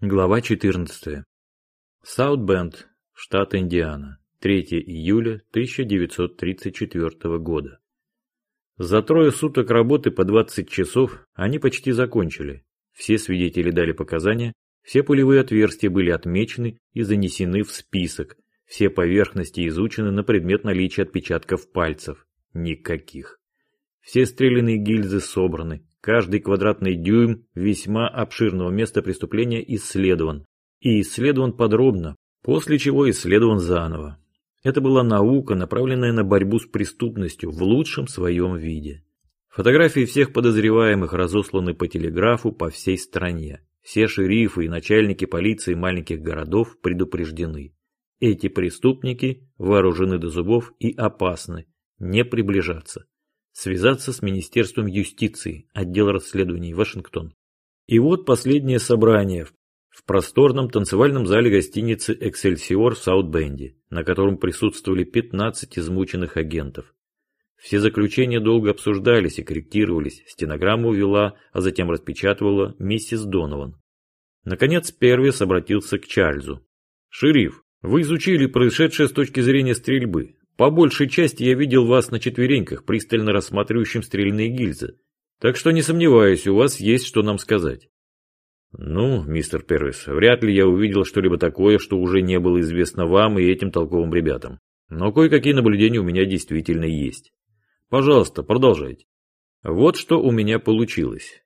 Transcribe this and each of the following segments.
Глава 14. Саутбенд, штат Индиана. 3 июля 1934 года. За трое суток работы по 20 часов они почти закончили. Все свидетели дали показания, все пулевые отверстия были отмечены и занесены в список, все поверхности изучены на предмет наличия отпечатков пальцев. Никаких. Все стрелянные гильзы собраны, Каждый квадратный дюйм весьма обширного места преступления исследован. И исследован подробно, после чего исследован заново. Это была наука, направленная на борьбу с преступностью в лучшем своем виде. Фотографии всех подозреваемых разосланы по телеграфу по всей стране. Все шерифы и начальники полиции маленьких городов предупреждены. Эти преступники вооружены до зубов и опасны. Не приближаться связаться с Министерством юстиции, отдел расследований, Вашингтон. И вот последнее собрание в просторном танцевальном зале гостиницы «Эксельсиор» в Саутбенде, на котором присутствовали 15 измученных агентов. Все заключения долго обсуждались и корректировались, стенограмму вела, а затем распечатывала миссис Донован. Наконец Первис обратился к Чарльзу. «Шериф, вы изучили происшедшее с точки зрения стрельбы. По большей части я видел вас на четвереньках, пристально рассматривающим стрельные гильзы. Так что не сомневаюсь, у вас есть что нам сказать. Ну, мистер Первис, вряд ли я увидел что-либо такое, что уже не было известно вам и этим толковым ребятам. Но кое-какие наблюдения у меня действительно есть. Пожалуйста, продолжайте. Вот что у меня получилось.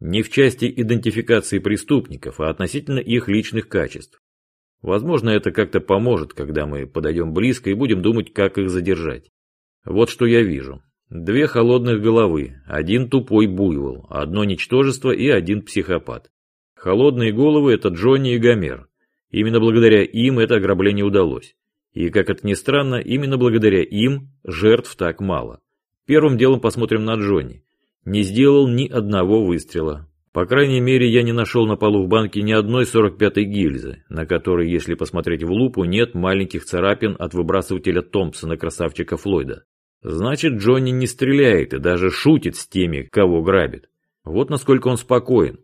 Не в части идентификации преступников, а относительно их личных качеств. Возможно, это как-то поможет, когда мы подойдем близко и будем думать, как их задержать. Вот что я вижу. Две холодных головы, один тупой буйвол, одно ничтожество и один психопат. Холодные головы – это Джонни и Гомер. Именно благодаря им это ограбление удалось. И, как это ни странно, именно благодаря им жертв так мало. Первым делом посмотрим на Джонни. Не сделал ни одного выстрела. По крайней мере, я не нашел на полу в банке ни одной 45-й гильзы, на которой, если посмотреть в лупу, нет маленьких царапин от выбрасывателя Томпсона красавчика Флойда. Значит, Джонни не стреляет и даже шутит с теми, кого грабит. Вот насколько он спокоен.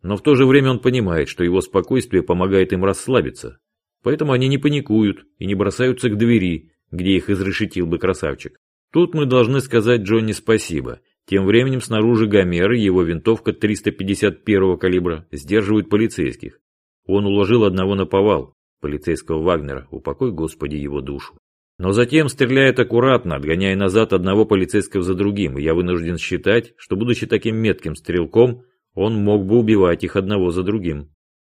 Но в то же время он понимает, что его спокойствие помогает им расслабиться. Поэтому они не паникуют и не бросаются к двери, где их изрешетил бы красавчик. Тут мы должны сказать Джонни спасибо – тем временем снаружи Гомер и его винтовка 351 калибра сдерживают полицейских. Он уложил одного на повал, полицейского Вагнера, упокой Господи его душу. Но затем стреляет аккуратно, отгоняя назад одного полицейского за другим, и я вынужден считать, что, будучи таким метким стрелком, он мог бы убивать их одного за другим.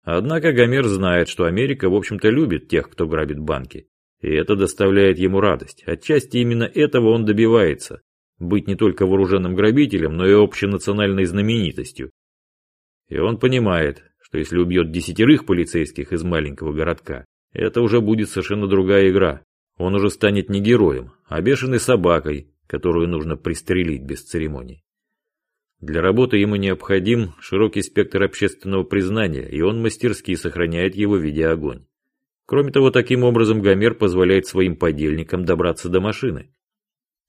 Однако Гомер знает, что Америка, в общем-то, любит тех, кто грабит банки. И это доставляет ему радость. Отчасти именно этого он добивается быть не только вооруженным грабителем, но и общенациональной знаменитостью. И он понимает, что если убьет десятерых полицейских из маленького городка, это уже будет совершенно другая игра. Он уже станет не героем, а бешеной собакой, которую нужно пристрелить без церемоний. Для работы ему необходим широкий спектр общественного признания, и он мастерски сохраняет его, видя огонь. Кроме того, таким образом Гомер позволяет своим подельникам добраться до машины.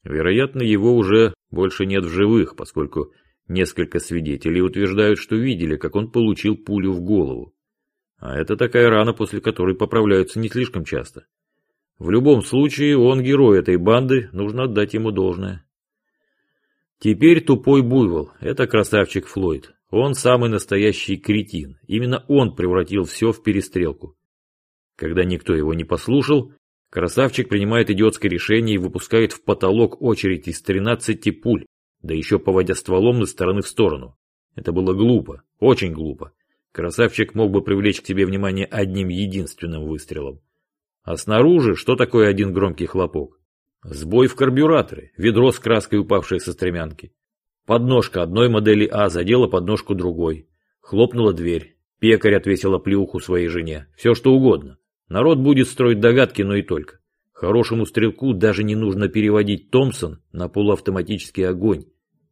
Вероятно, его уже больше нет в живых, поскольку несколько свидетелей утверждают, что видели, как он получил пулю в голову. А это такая рана, после которой поправляются не слишком часто. В любом случае, он герой этой банды, нужно отдать ему должное. Теперь тупой буйвол, это красавчик Флойд. Он самый настоящий кретин. Именно он превратил все в перестрелку. Когда никто его не послушал, Красавчик принимает идиотское решение и выпускает в потолок очередь из 13 пуль, да еще поводя стволом из стороны в сторону. Это было глупо, очень глупо. Красавчик мог бы привлечь к себе внимание одним единственным выстрелом. А снаружи что такое один громкий хлопок? Сбой в карбюраторе, ведро с краской, упавшее со стремянки. Подножка одной модели А задела подножку другой. Хлопнула дверь. Пекарь отвесила плюху своей жене. Все что угодно. Народ будет строить догадки, но и только. Хорошему стрелку даже не нужно переводить Томпсон на полуавтоматический огонь.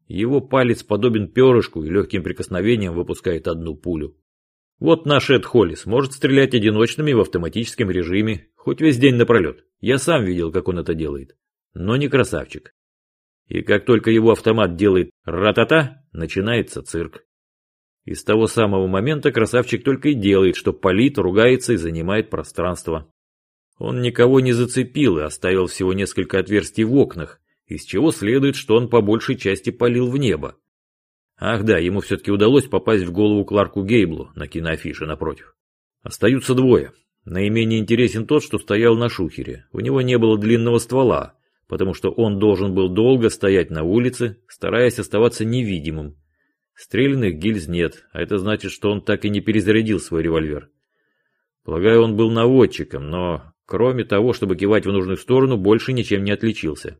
Его палец подобен перышку и легким прикосновением выпускает одну пулю. Вот наш Эд Холлис может стрелять одиночными в автоматическом режиме, хоть весь день напролет. Я сам видел, как он это делает. Но не красавчик. И как только его автомат делает ра-та-та, начинается цирк. И с того самого момента красавчик только и делает, что палит, ругается и занимает пространство. Он никого не зацепил и оставил всего несколько отверстий в окнах, из чего следует, что он по большей части палил в небо. Ах да, ему все-таки удалось попасть в голову Кларку Гейблу на киноафише напротив. Остаются двое. Наименее интересен тот, что стоял на шухере. У него не было длинного ствола, потому что он должен был долго стоять на улице, стараясь оставаться невидимым. Стрельных гильз нет, а это значит, что он так и не перезарядил свой револьвер. Полагаю, он был наводчиком, но кроме того, чтобы кивать в нужную сторону, больше ничем не отличился.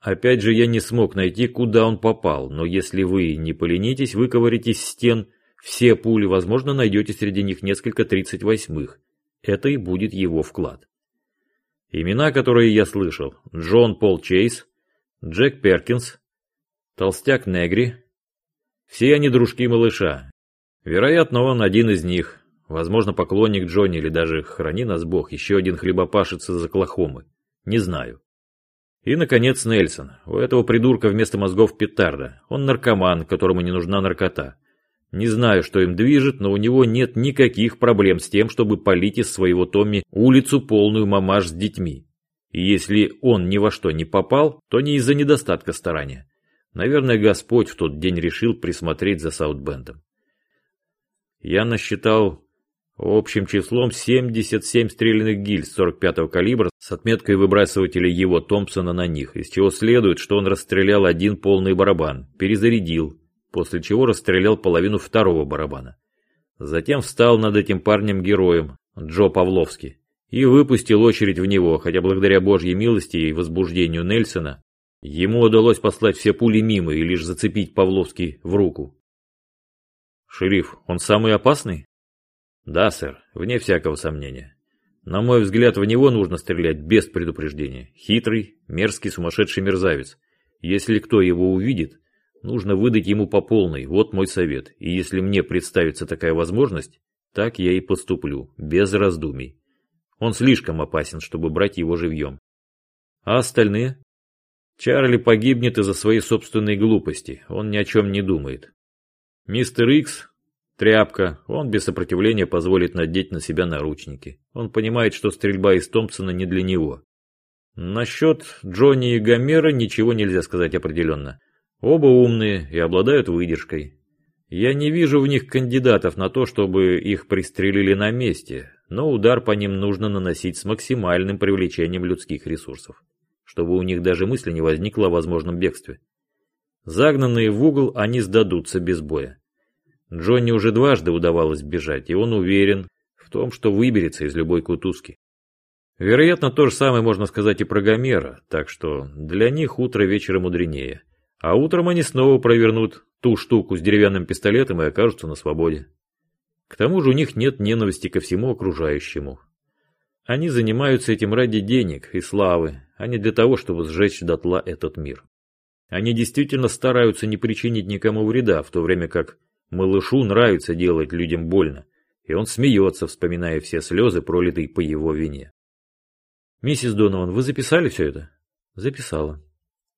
Опять же, я не смог найти, куда он попал, но если вы не поленитесь, выковырите из стен все пули, возможно, найдете среди них несколько тридцать восьмых. Это и будет его вклад. Имена, которые я слышал. Джон Пол Чейз, Джек Перкинс, Толстяк Негри. Все они дружки малыша. Вероятно, он один из них. Возможно, поклонник Джонни или даже, храни нас Бог, еще один хлебопашец из Оклахомы. Не знаю. И, наконец, Нельсон. У этого придурка вместо мозгов петарда. Он наркоман, которому не нужна наркота. Не знаю, что им движет, но у него нет никаких проблем с тем, чтобы полить из своего Томми улицу полную мамаш с детьми. И если он ни во что не попал, то не из-за недостатка старания. Наверное, Господь в тот день решил присмотреть за Саутбендом. Я насчитал Общим числом 77 стрелянных гильз 45-го калибра с отметкой выбрасывателя его Томпсона на них, из чего следует, что он расстрелял один полный барабан, перезарядил, после чего расстрелял половину второго барабана. Затем встал над этим парнем-героем, Джо Павловский, и выпустил очередь в него, хотя благодаря божьей милости и возбуждению Нельсона, ему удалось послать все пули мимо и лишь зацепить Павловский в руку. «Шериф, он самый опасный?» Да, сэр, вне всякого сомнения. На мой взгляд, в него нужно стрелять без предупреждения. Хитрый, мерзкий, сумасшедший мерзавец. Если кто его увидит, нужно выдать ему по полной, вот мой совет. И если мне представится такая возможность, так я и поступлю, без раздумий. Он слишком опасен, чтобы брать его живьем. А остальные? Чарли погибнет из-за своей собственной глупости, он ни о чем не думает. Мистер Икс Тряпка. Он без сопротивления позволит надеть на себя наручники. Он понимает, что стрельба из Томпсона не для него. Насчет Джонни и Гомера ничего нельзя сказать определенно. Оба умные и обладают выдержкой. Я не вижу в них кандидатов на то, чтобы их пристрелили на месте, но удар по ним нужно наносить с максимальным привлечением людских ресурсов, чтобы у них даже мысли не возникло о возможном бегстве. Загнанные в угол, они сдадутся без боя. Джонни уже дважды удавалось бежать, и он уверен в том, что выберется из любой кутузки. Вероятно, то же самое можно сказать и про Гомера, так что для них утро вечера мудренее. А утром они снова провернут ту штуку с деревянным пистолетом и окажутся на свободе. К тому же у них нет ненависти ко всему окружающему. Они занимаются этим ради денег и славы, а не для того, чтобы сжечь дотла этот мир. Они действительно стараются не причинить никому вреда, в то время как Малышу нравится делать людям больно, и он смеется, вспоминая все слезы, пролитые по его вине. «Миссис Донован, вы записали все это?» «Записала».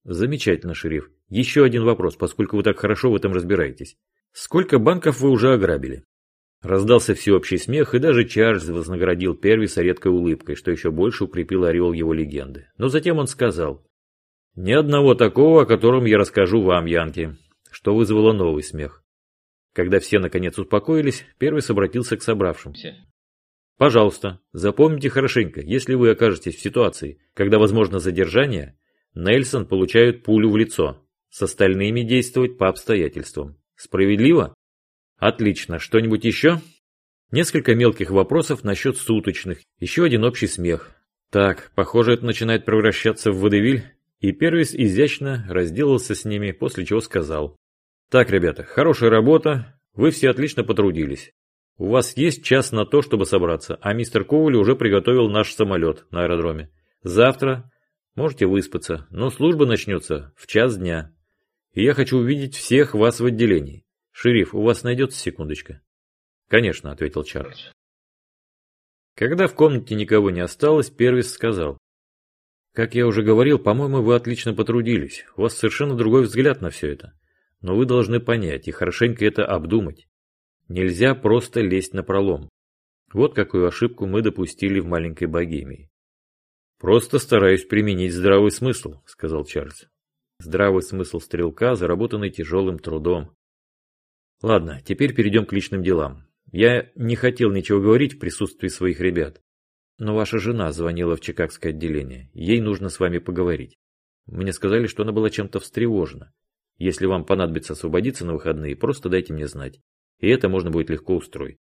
«Замечательно, шериф. Еще один вопрос, поскольку вы так хорошо в этом разбираетесь. Сколько банков вы уже ограбили?» Раздался всеобщий смех, и даже Чарльз вознаградил Первиса редкой улыбкой, что еще больше укрепил орел его легенды. Но затем он сказал, «Ни одного такого, о котором я расскажу вам, Янки», что вызвало новый смех. Когда все наконец успокоились, первый обратился к собравшимся. Пожалуйста, запомните хорошенько, если вы окажетесь в ситуации, когда возможно задержание, Нельсон получает пулю в лицо. С остальными действовать по обстоятельствам. Справедливо? Отлично. Что-нибудь еще? Несколько мелких вопросов насчет суточных. Еще один общий смех. Так, похоже, это начинает превращаться в водевиль. И Первис изящно разделался с ними, после чего сказал. Так, ребята, хорошая работа, вы все отлично потрудились. У вас есть час на то, чтобы собраться, а мистер Коули уже приготовил наш самолет на аэродроме. Завтра можете выспаться, но служба начнется в час дня. И я хочу увидеть всех вас в отделении. Шериф, у вас найдется секундочка? Конечно, ответил Чарльз. Когда в комнате никого не осталось, Первис сказал. Как я уже говорил, по-моему, вы отлично потрудились. У вас совершенно другой взгляд на все это. Но вы должны понять и хорошенько это обдумать. Нельзя просто лезть на пролом. Вот какую ошибку мы допустили в маленькой Богемии. «Просто стараюсь применить здравый смысл», — сказал Чарльз. Здравый смысл стрелка, заработанный тяжелым трудом. Ладно, теперь перейдем к личным делам. Я не хотел ничего говорить в присутствии своих ребят. Но ваша жена звонила в Чикагское отделение. Ей нужно с вами поговорить. Мне сказали, что она была чем-то встревожена. Если вам понадобится освободиться на выходные, просто дайте мне знать. И это можно будет легко устроить.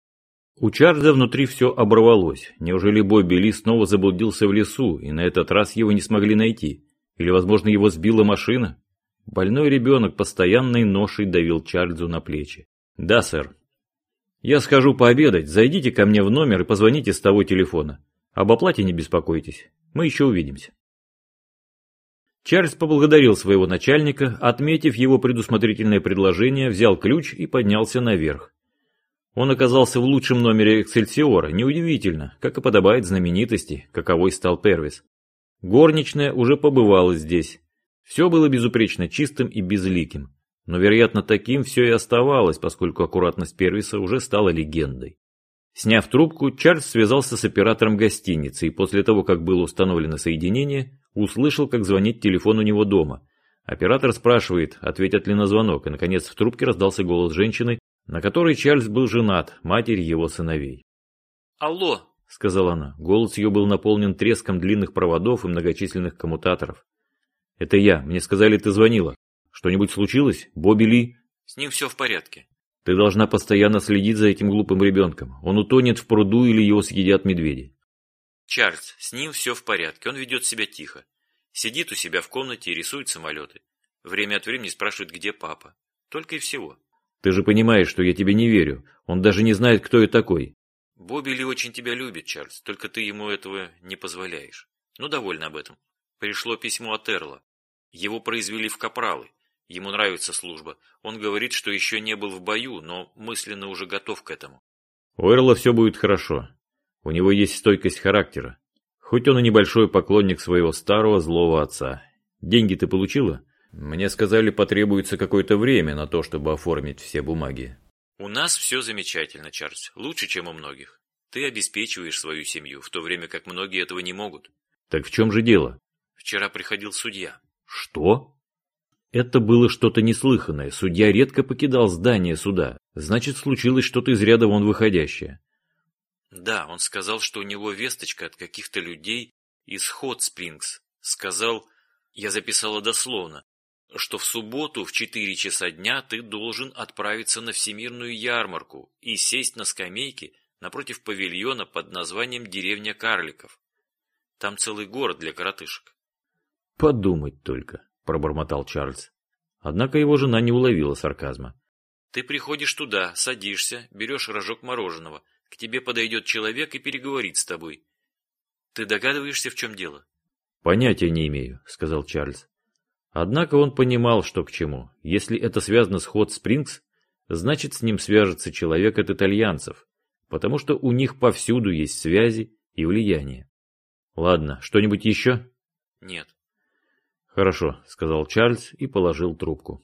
У Чарльза внутри все оборвалось. Неужели Бобби Ли снова заблудился в лесу, и на этот раз его не смогли найти? Или, возможно, его сбила машина? Больной ребенок постоянной ношей давил Чарльзу на плечи. «Да, сэр. Я схожу пообедать. Зайдите ко мне в номер и позвоните с того телефона. Об оплате не беспокойтесь. Мы еще увидимся». Чарльз поблагодарил своего начальника, отметив его предусмотрительное предложение, взял ключ и поднялся наверх. Он оказался в лучшем номере Эксельсиора, неудивительно, как и подобает знаменитости, каковой стал Первис. Горничная уже побывала здесь. Все было безупречно чистым и безликим. Но, вероятно, таким все и оставалось, поскольку аккуратность Первиса уже стала легендой. Сняв трубку, Чарльз связался с оператором гостиницы и после того, как было установлено соединение, услышал, как звонит телефон у него дома. Оператор спрашивает, ответят ли на звонок, и, наконец, в трубке раздался голос женщины, на которой Чарльз был женат, матери его сыновей. «Алло!» — сказала она. Голос ее был наполнен треском длинных проводов и многочисленных коммутаторов. «Это я. Мне сказали, ты звонила. Что-нибудь случилось? Бобби Ли?» «С ним все в порядке». «Ты должна постоянно следить за этим глупым ребенком. Он утонет в пруду или его съедят медведи». «Чарльз, с ним все в порядке. Он ведет себя тихо. Сидит у себя в комнате и рисует самолеты. Время от времени спрашивает, где папа. Только и всего». «Ты же понимаешь, что я тебе не верю. Он даже не знает, кто я такой. Бобби Ли очень тебя любит, Чарльз, только ты ему этого не позволяешь. Ну, довольно об этом. Пришло письмо от Эрла. Его произвели в капралы. Ему нравится служба. Он говорит, что еще не был в бою, но мысленно уже готов к этому. У Эрла все будет хорошо. У него есть стойкость характера. Хоть он и небольшой поклонник своего старого злого отца. Деньги ты получила? Мне сказали, потребуется какое-то время на то, чтобы оформить все бумаги. У нас все замечательно, Чарльз. Лучше, чем у многих. Ты обеспечиваешь свою семью, в то время как многие этого не могут. Так в чем же дело? Вчера приходил судья. Что? Это было что-то неслыханное. Судья редко покидал здание суда. Значит, случилось что-то из ряда вон выходящее. Да, он сказал, что у него весточка от каких-то людей из Хот Спрингс. Сказал, я записала дословно, что в субботу в 4 часа дня ты должен отправиться на всемирную ярмарку и сесть на скамейке напротив павильона под названием «Деревня карликов». Там целый город для коротышек. «Подумать только», — пробормотал Чарльз. Однако его жена не уловила сарказма. «Ты приходишь туда, садишься, берешь рожок мороженого, к тебе подойдет человек и переговорит с тобой. Ты догадываешься, в чем дело?» «Понятия не имею», — сказал Чарльз. Однако он понимал, что к чему. Если это связано с Хот Спрингс, значит с ним свяжется человек от итальянцев, потому что у них повсюду есть связи и влияние. Ладно, что-нибудь еще? Нет. Хорошо, сказал Чарльз и положил трубку.